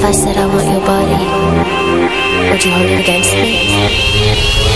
If I said I want your body, would you hold it against me?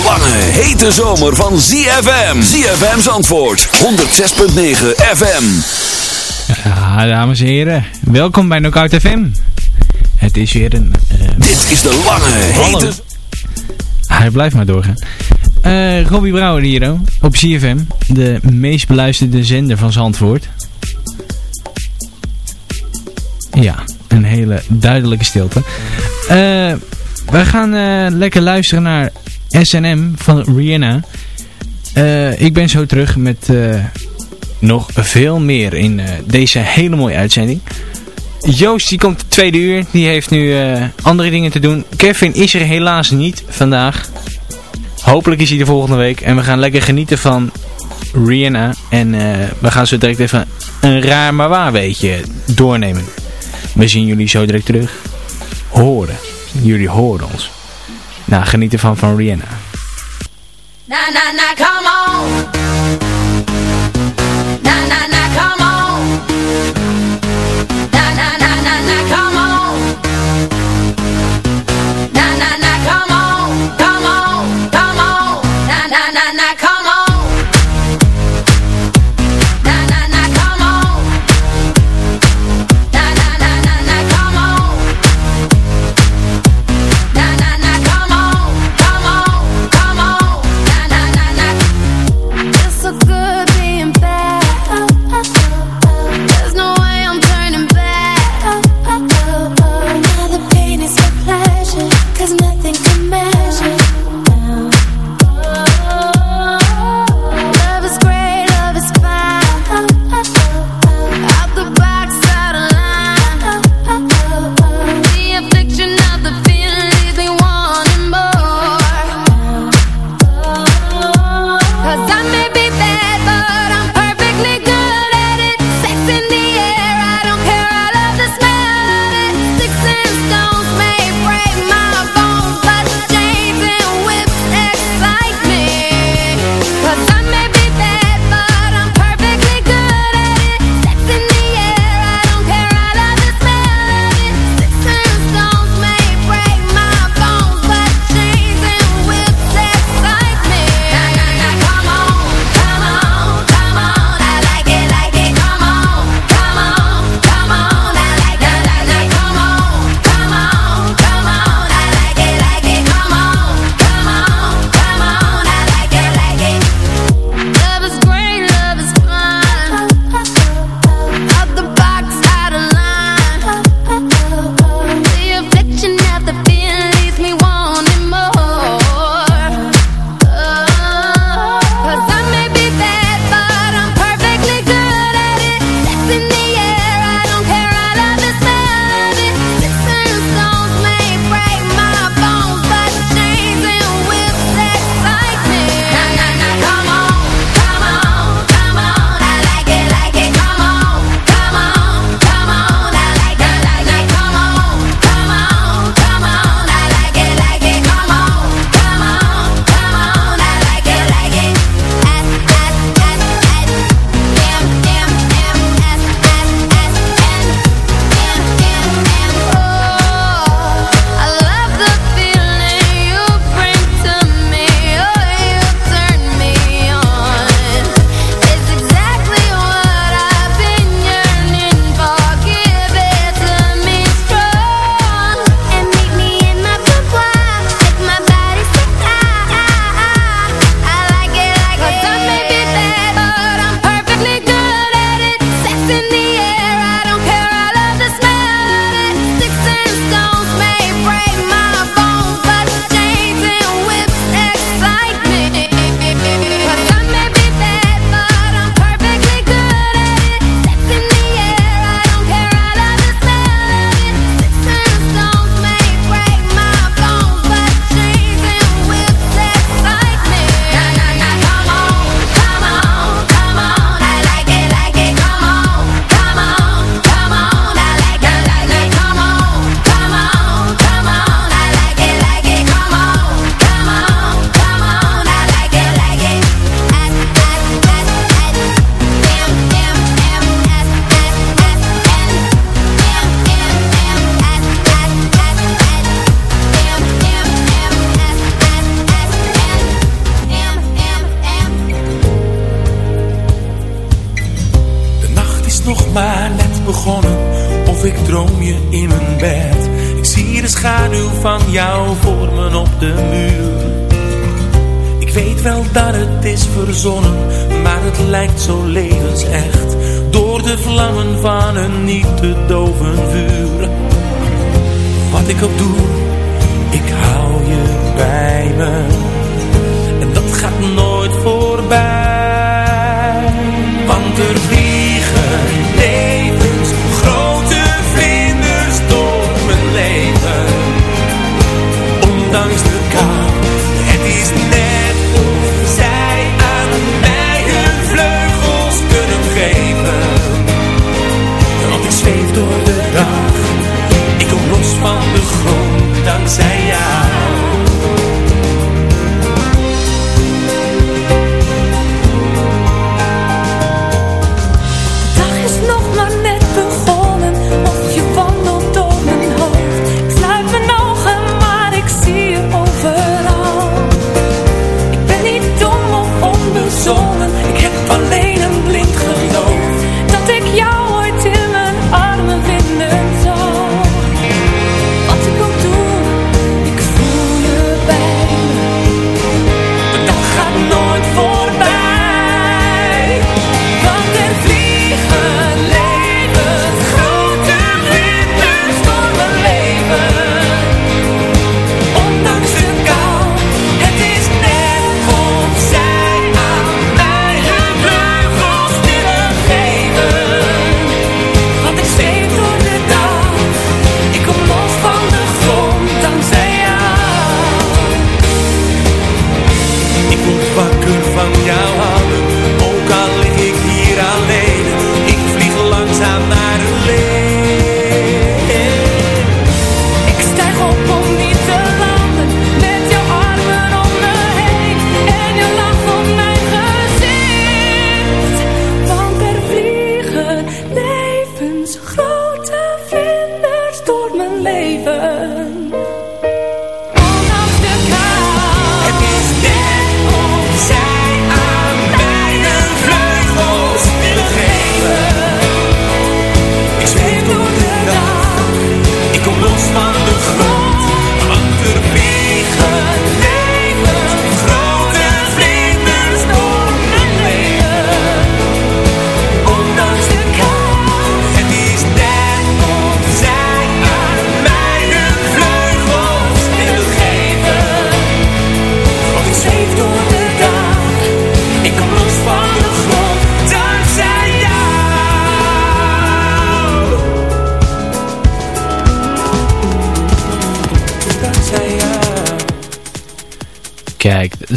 Hete zomer van ZFM. ZFM's antwoord. 106.9 FM. Ja, dames en heren. Welkom bij Knockout FM. Het is weer een... Uh, Dit is de lange, hete... Hij blijft maar doorgaan. Uh, Robbie Brouwer hier op ZFM. De meest beluisterde zender van Zandvoort. Ja, een hele duidelijke stilte. Uh, we gaan lekker luisteren naar SNM van Rihanna. Uh, ik ben zo terug met uh, nog veel meer in uh, deze hele mooie uitzending. Joost die komt de tweede uur. Die heeft nu andere dingen te doen. Kevin is er helaas niet vandaag. Hopelijk is hij de volgende week. En we gaan lekker genieten van Rihanna. En we gaan zo direct even een raar maar waar weetje doornemen. We zien jullie zo direct terug. Horen. Jullie horen ons. Nou, genieten van van Rihanna. Na na na, come on. Begonnen of ik droom je in mijn bed. Ik zie de schaduw van jou vormen op de muur. Ik weet wel dat het is verzonnen, maar het lijkt zo levensecht. Door de vlammen van een niet te doven vuur. Wat ik ook doe, ik hou je bij me.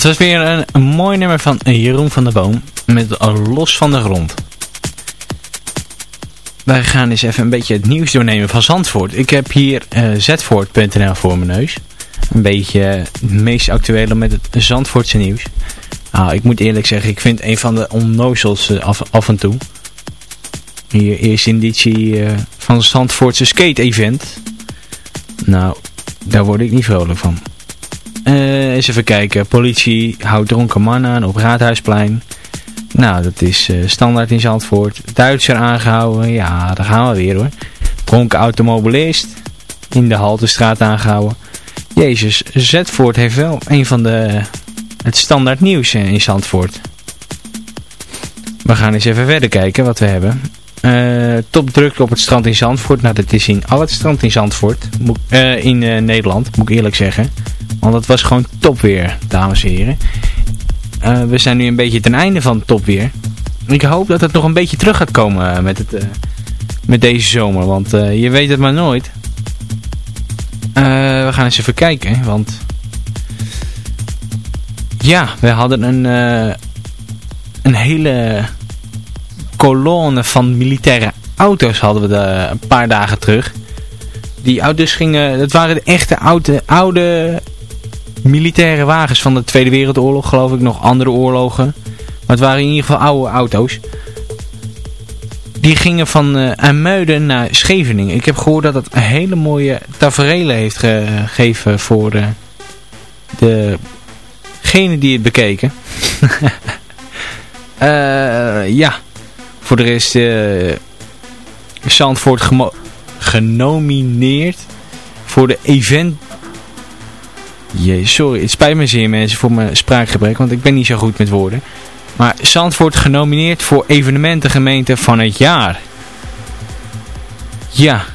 Was weer een, mooi nummer van Jeroen van der Boom. Met Los van de Grond. Wij gaan eens even een beetje het nieuws doornemen van Zandvoort. Ik heb hier eh zvoort.nl voor mijn neus. Een beetje het meest actuele met het Zandvoortse nieuws. Nou, ik moet eerlijk zeggen, ik vind een van de onnozels eh, af, af en toe. Hier eerst inditie eh, van het Zandvoortse skate-event. Nou, daar word ik niet vrolijk van. Eh, eens even kijken. Politie houdt dronken mannen aan op Raadhuisplein. Nou, dat is eh, standaard in Zandvoort. Duitser aangehouden. Ja, daar gaan we weer hoor. Dronken automobilist. In de Haltestraat aangehouden. Jezus, Zetvoort heeft wel een van de... Het standaard nieuws eh, in Zandvoort. We gaan eens even verder kijken wat we hebben. Eh topdrukte op het strand in Zandvoort. Nou, dat is in al het strand in Zandvoort. Moet, eh, in eh, Nederland, moet ik eerlijk zeggen. Want het was gewoon topweer, dames en heren. We zijn nu een beetje ten einde van topweer. Ik hoop dat het nog een beetje terug gaat komen met, het, met deze zomer. Want je weet het maar nooit. We gaan eens even kijken. Want ja, we hadden een, een hele kolonne van militaire auto's hadden we de, een paar dagen terug. Die auto's gingen, dat waren de echte oude, oude militaire wagens van de Tweede Wereldoorlog, geloof ik, nog andere oorlogen. Maar het waren in ieder geval oude auto's. Die gingen van uh, Amuiden naar Scheveningen. Ik heb gehoord dat een hele mooie tafereelen heeft gegeven voor uh, degene die het bekeken. uh, ja, voor de rest... Uh, Zandvoort genomineerd voor de event... Jee, sorry, het spijt me zeer mensen voor mijn spraakgebrek, want ik ben niet zo goed met woorden. Maar Zandvoort genomineerd voor evenementengemeente van het jaar. Ja,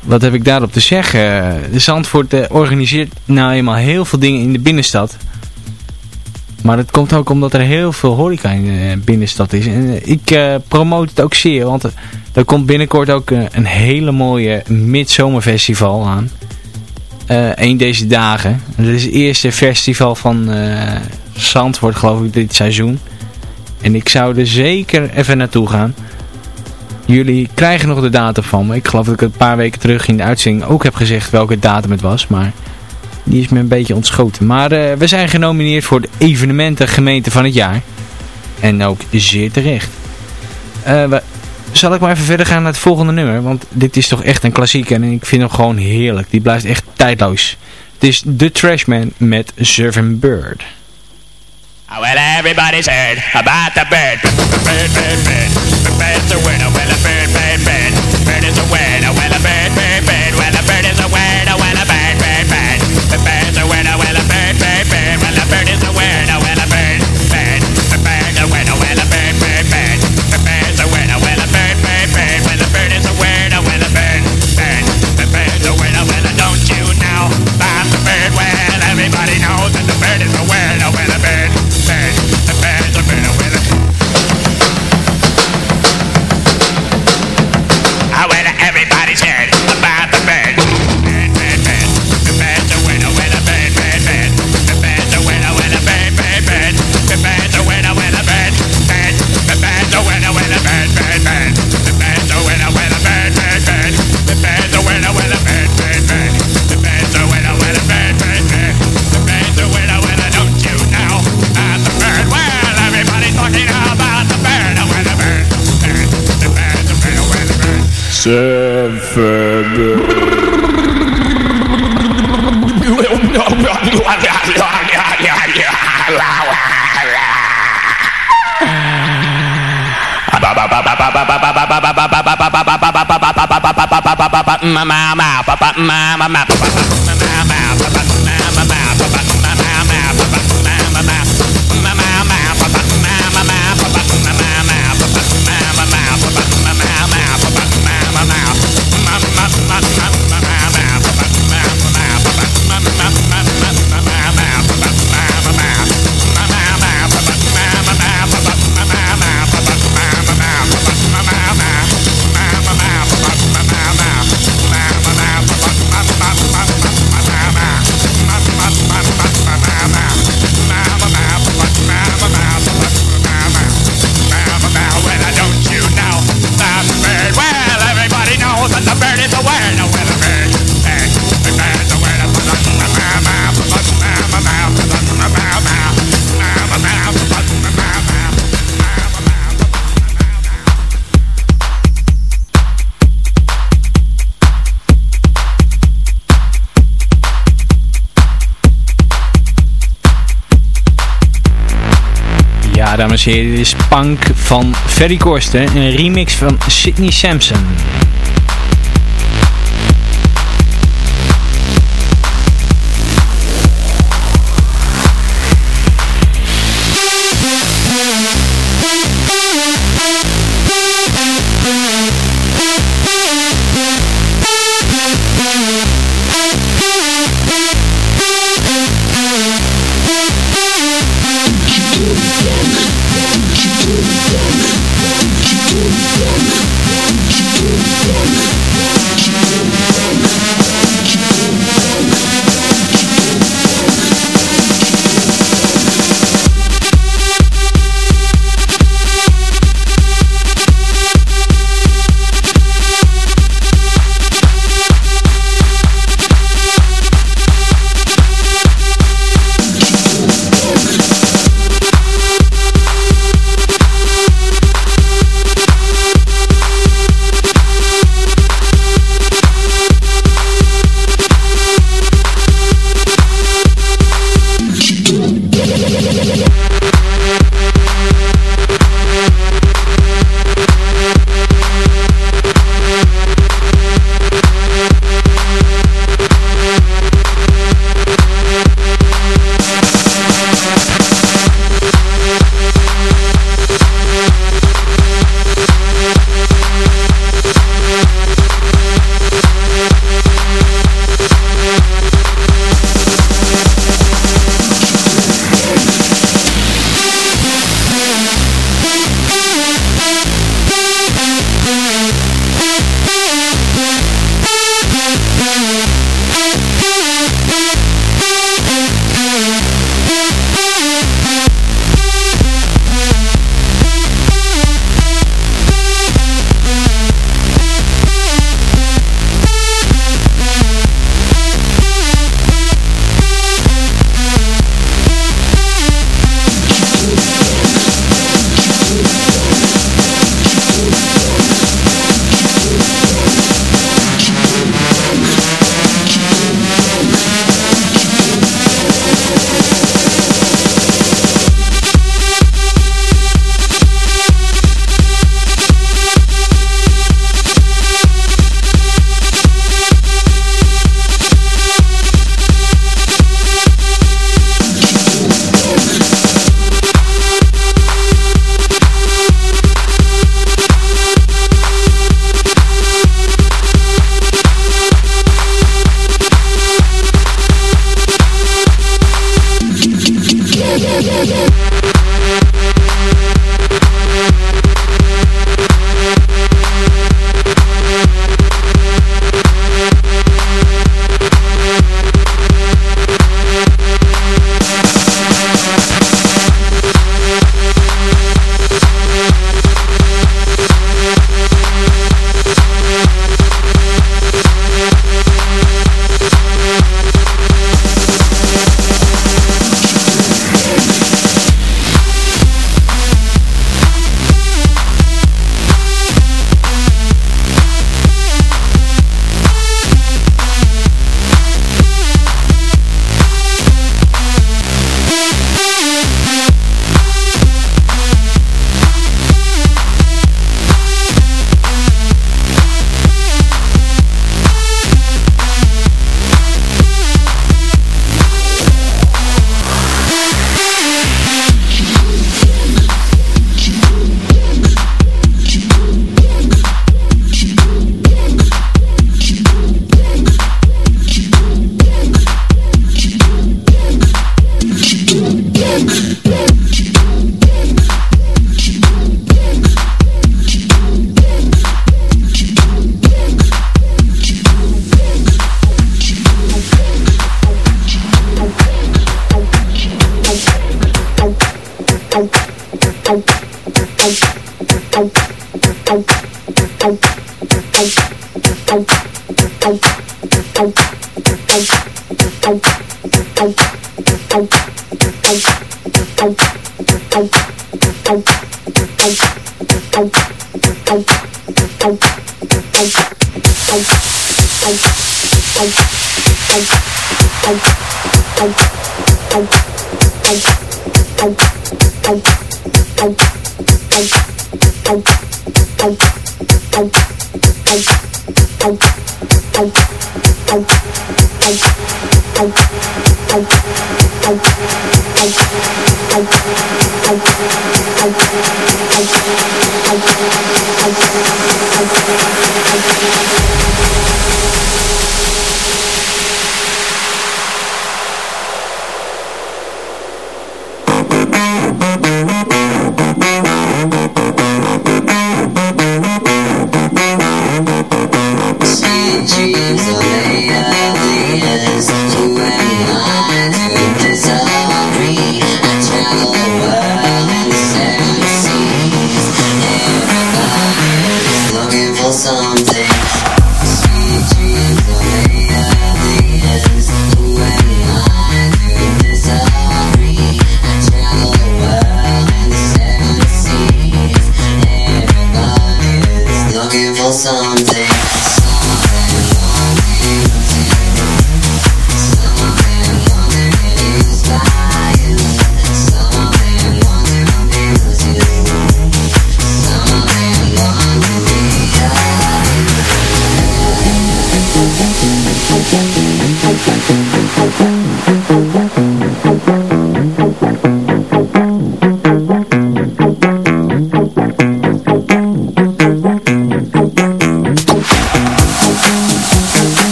wat heb ik daarop te zeggen? De Zandvoort eh, organiseert nou eenmaal heel veel dingen in de binnenstad. Maar dat komt ook omdat er heel veel horeca in de binnenstad is. En eh, ik eh promote het ook zeer, want er- komt binnenkort ook eh, een hele mooie midzomerfestival aan. Eén deze dagen. Dat is het eerste festival van eh Zandvoort geloof ik dit seizoen. En ik zou er zeker even naartoe gaan. Jullie krijgen nog de datum van me. Ik geloof dat ik een paar weken terug in de uitzending ook heb gezegd welke datum het was. Maar die is me een beetje ontschoten. Maar eh, we zijn genomineerd voor de evenementen gemeente van het jaar. En ook zeer terecht. Eh, we, zal ik maar even verder gaan naar het volgende nummer. Want dit is toch echt een klassieker. En ik vind hem gewoon heerlijk. Die blijft echt tijdloos. Het is The Trashman met Surfing Bird. Oh, well, everybody's heard about the bird. Bird, bird, bird. The a. Well, bird, bird, bird. Bird. Well, bird, bird. Well, Dit is Punk van Ferry Korsten. Een remix van Sidney Sampson.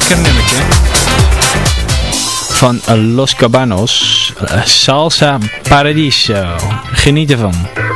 Lekker nummertje. Van Los Cabanos, eh, Salsa Paradiso. Geniet ervan.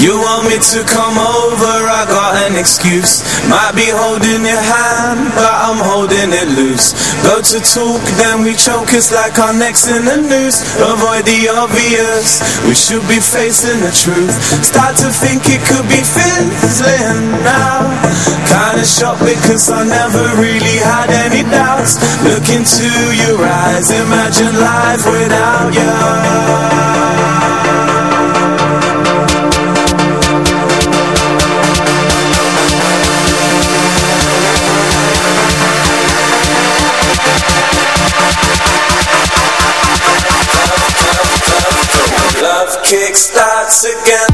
You want me to come over, I got an excuse. Might be holding your hand, but I'm holding it loose. Go to talk, then we choke, it's like our necks in the noose. Avoid the obvious, we should be facing the truth. Start to think it could be fizzling now. Kinda shocked because I never really had any doubts. Look into your eyes, imagine life without you kick starts again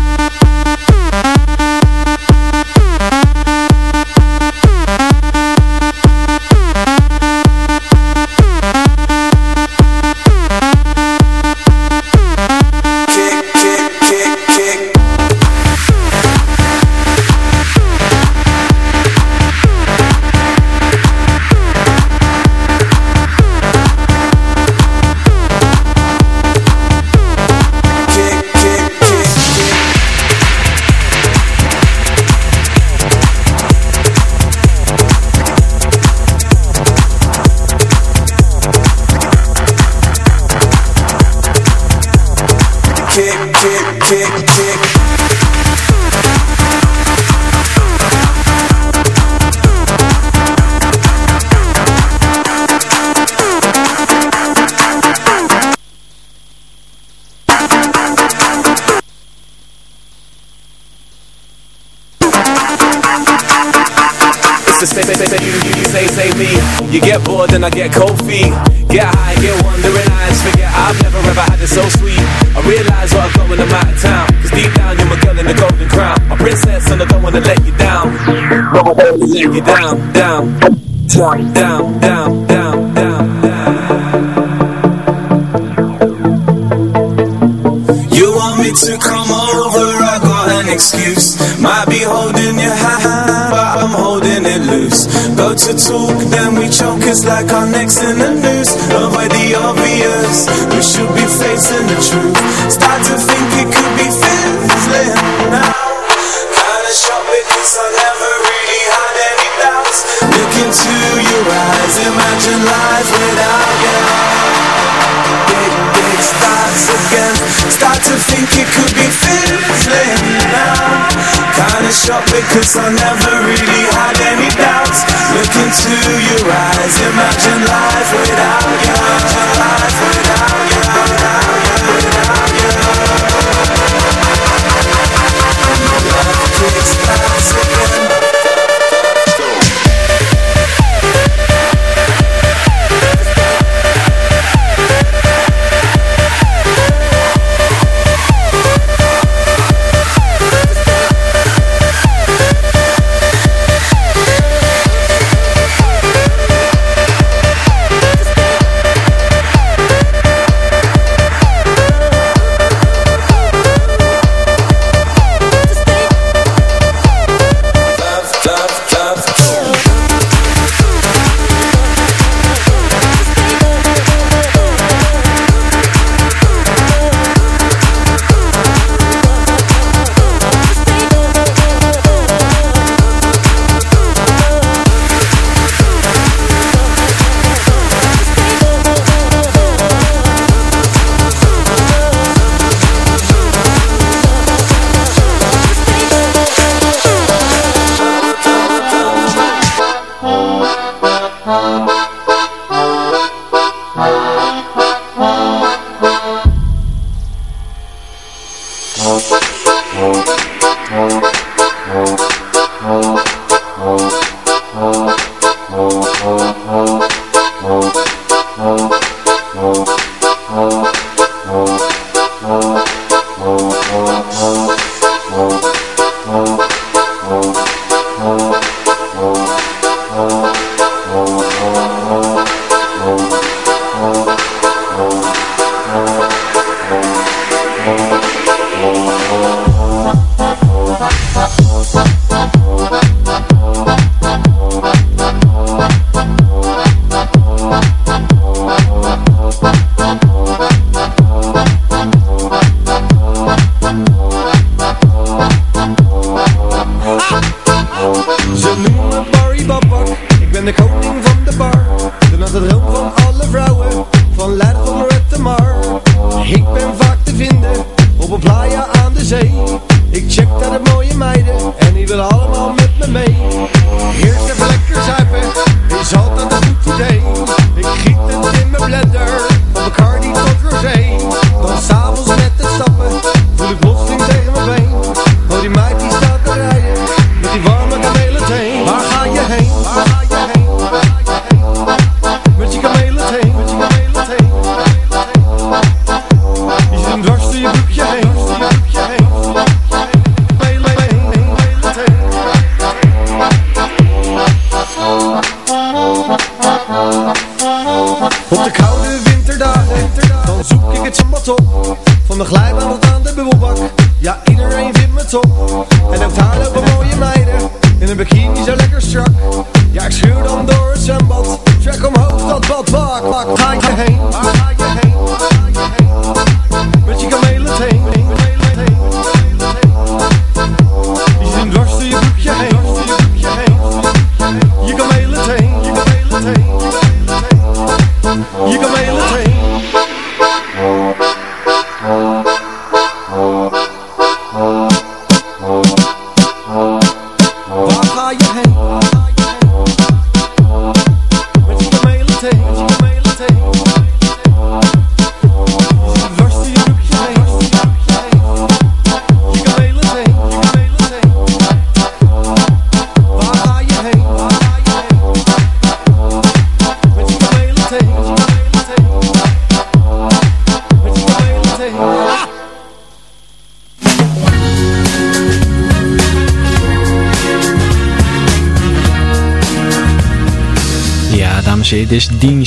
It's the same, same, same, you, you, you say, say me. You get bored and I get cold feet. Get high, get wandering eyes. Forget I've never ever had it so sweet. I realize what I've got when I'm out of town. Cause deep down you're my girl in the golden crown. My princess and I don't wanna let you down. Let you down, down, down, down, down, down, down. You want me to come over, I an excuse. Might be holding your hand, but I'm holding it loose. Go to talk, then we choke, it's like our necks in the noose. Avoid the obvious, we should be facing the truth. Start to think it could be fizzling now Kinda shocked because I never really had any doubts. Look into your eyes, imagine life without you big, big starts again. Start to think it could be fizzling now. Kinda shocked because I never really had any doubts. Look into your eyes, imagine life without you Imagine life without you, without you, without you Love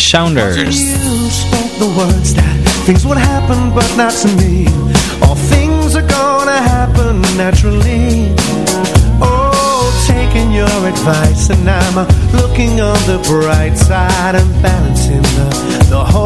Sounders. The words that Things would happen, but not to me. All things are gonna happen naturally. Oh, taking your advice, and I'm looking on the bright side and balancing the, the whole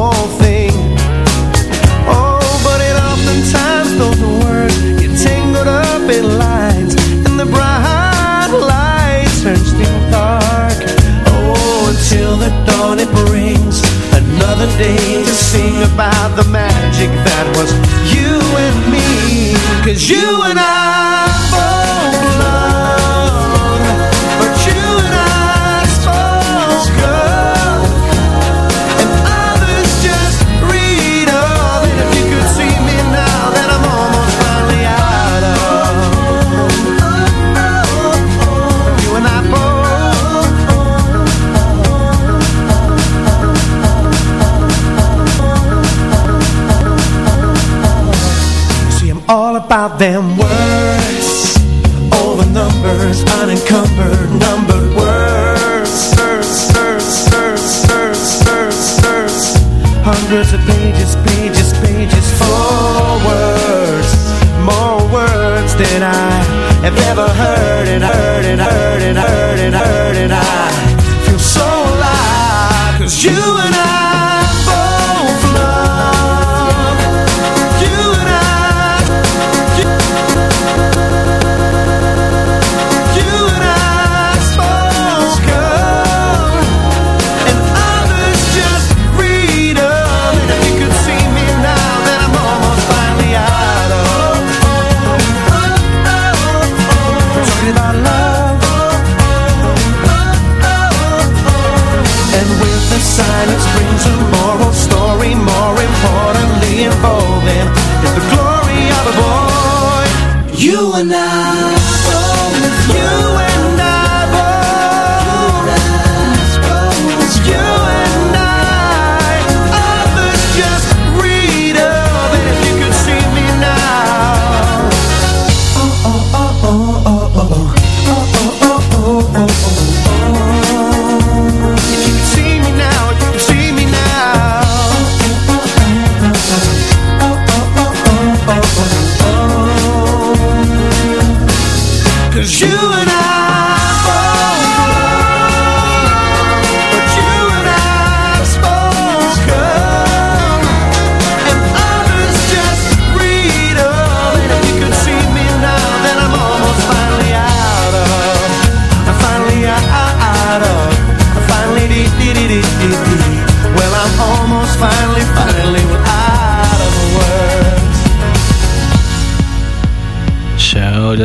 about them words. All the numbers, unencumbered, numbered words. Hundreds of pages, pages, pages More words, more words than I have ever heard And heard and heard and heard and heard And I feel so alive. Cause you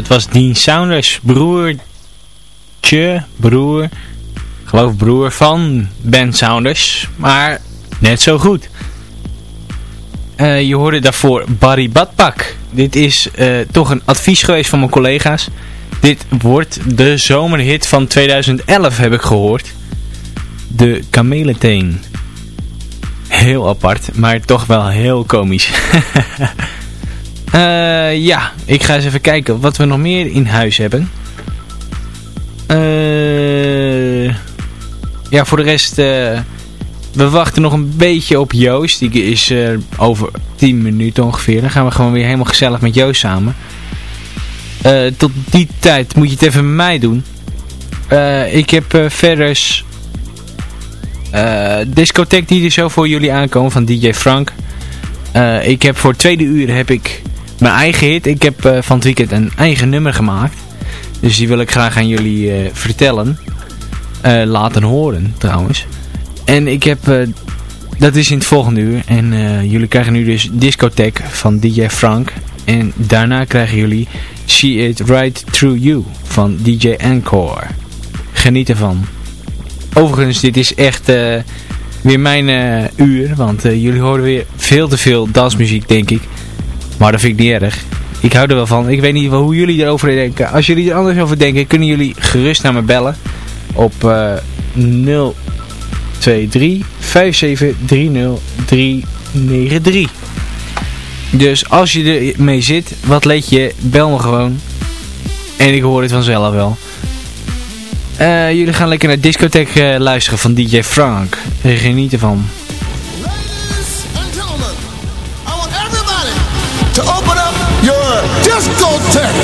was Dean Saunders, broertje, broer, geloof broer van Ben Saunders, maar net zo goed. Eh, je hoorde daarvoor Barry Badpak. Dit is eh, toch een advies geweest van mijn collega's. Dit wordt de zomerhit van 2011, heb ik gehoord. De kamelenteen. Heel apart, maar toch wel heel komisch. Uh, ja, ik ga eens even kijken wat we nog meer in huis hebben. Uh, ja, voor de rest... Eh, we wachten nog een beetje op Joost. Die is over 10 minuten ongeveer. Dan gaan we gewoon weer helemaal gezellig met Joost samen. tot die tijd moet je het even met mij doen. ik heb verder... discotheek die er zo voor jullie aankomen van DJ Frank. ik heb voor tweede uur heb ik mijn eigen hit. Ik heb van het weekend een eigen nummer gemaakt. Dus die wil ik graag aan jullie vertellen. laten horen trouwens. En ik heb, dat is in het volgende uur. En jullie krijgen nu dus discotheek van DJ Frank. En daarna krijgen jullie See It Right Through You van DJ Encore. Geniet ervan. Overigens, dit is echt weer mijn uur. Want jullie horen weer veel te veel dansmuziek, denk ik. Maar dat vind ik niet erg. Ik hou er wel van. Ik weet niet hoe jullie erover denken. Als jullie er anders over denken, kunnen jullie gerust naar me bellen. Op 0... 23 5730 393. Dus als je ermee zit, wat leed je, bel me gewoon. En ik hoor het vanzelf wel. Uh, jullie gaan lekker naar discotheek uh, luisteren van DJ Frank. Geniet ervan.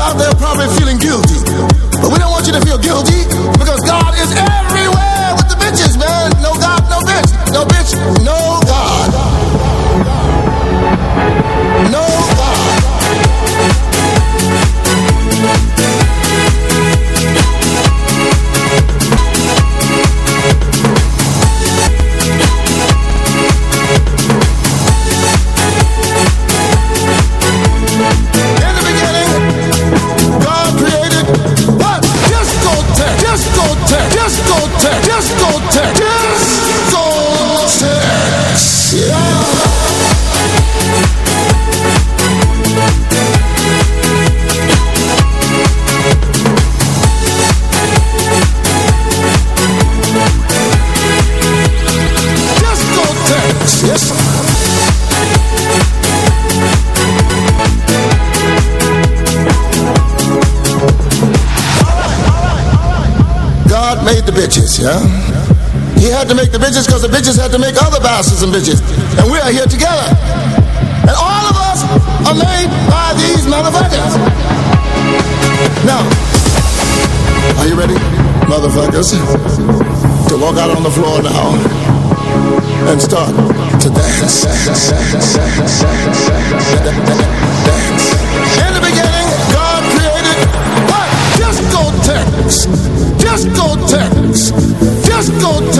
out there probably feeling guilty. But we don't want you to feel guilty because God is everywhere with the bitches, man. No God, no bitch. No bitch, no God. Bitches because the bitches had to make other bastards and bitches. And we are here together. And all of us are made by these motherfuckers. Now, are you ready, motherfuckers? To walk out on the floor now and start to dance. In the beginning, God created what? Discotheques. Discotheques. Discotheques.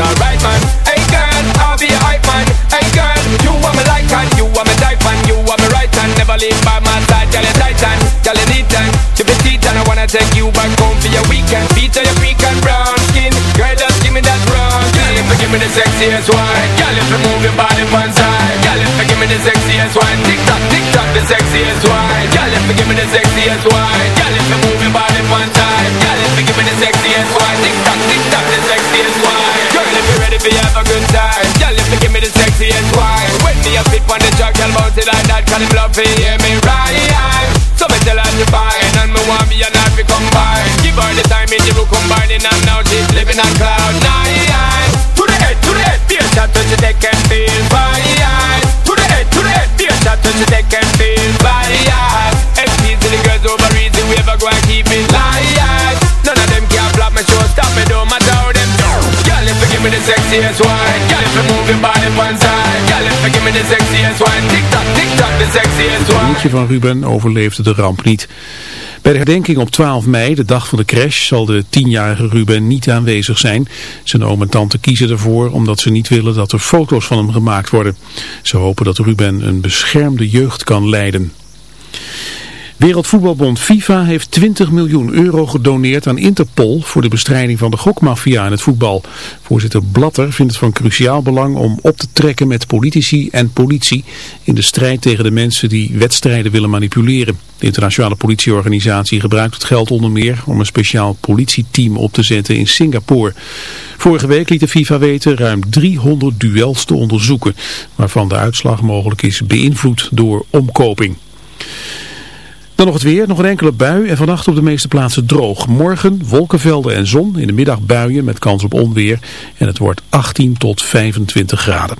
Alright, man. Hey, girl, I'll be a hype man. Hey, girl, you are my like and you are my type and you are my right hand. Never leave by my side, girl, you titan, girl, you neat and you be teeth and I wanna take you back home for your weekend. On your freak and brown skin, girl, just give me that brown skin. If you give me the sexiest wine, girl, if you move your body one side, girl, if you give me the sexiest wine, tick tock, tick tock, the sexiest wine, girl, if you give me the sexiest wine, cause him love to hear me right. So me tell her to fine, and me want me and her to combine. Give her the time in the room combining, and now she's living on cloud nine. To the head, to the head, be a shot to the deck and feel fine. To the head, to the head, be a shot to the deck and feel fine. To the girls over easy, we ever go and keep it light. None of them can block me, show stop me, don't matter how them do. Girl, if you give me the sexiest wine, girl, if you move your body one side, broertje van Ruben overleefde de ramp niet. Bij de herdenking op 12 mei, de dag van de crash, zal de 10-jarige Ruben niet aanwezig zijn. Zijn oom en tante kiezen ervoor omdat ze niet willen dat er foto's van hem gemaakt worden. Ze hopen dat Ruben een beschermde jeugd kan leiden. Wereldvoetbalbond FIFA heeft 20 miljoen euro gedoneerd aan Interpol voor de bestrijding van de gokmafia in het voetbal. Voorzitter Blatter vindt het van cruciaal belang om op te trekken met politici en politie in de strijd tegen de mensen die wedstrijden willen manipuleren. De internationale politieorganisatie gebruikt het geld onder meer om een speciaal politieteam op te zetten in Singapore. Vorige week liet de FIFA weten ruim 300 duels te onderzoeken, waarvan de uitslag mogelijk is beïnvloed door omkoping. Dan nog het weer, nog een enkele bui en vannacht op de meeste plaatsen droog. Morgen wolkenvelden en zon, in de middag buien met kans op onweer en het wordt 18 tot 25 graden.